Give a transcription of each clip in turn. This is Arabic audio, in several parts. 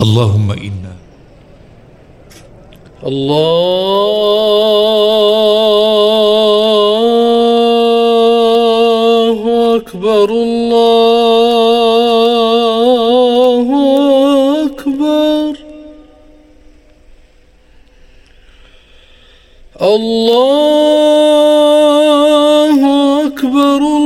اللهم إنا. الله أكبر الله أكبر. الله أكبر الله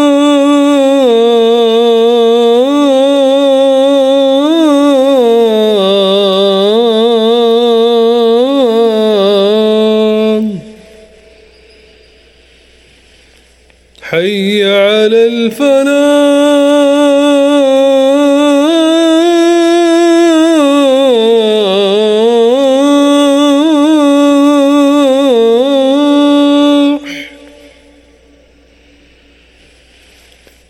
حي على الفلاح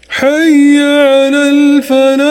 حي على الفلاح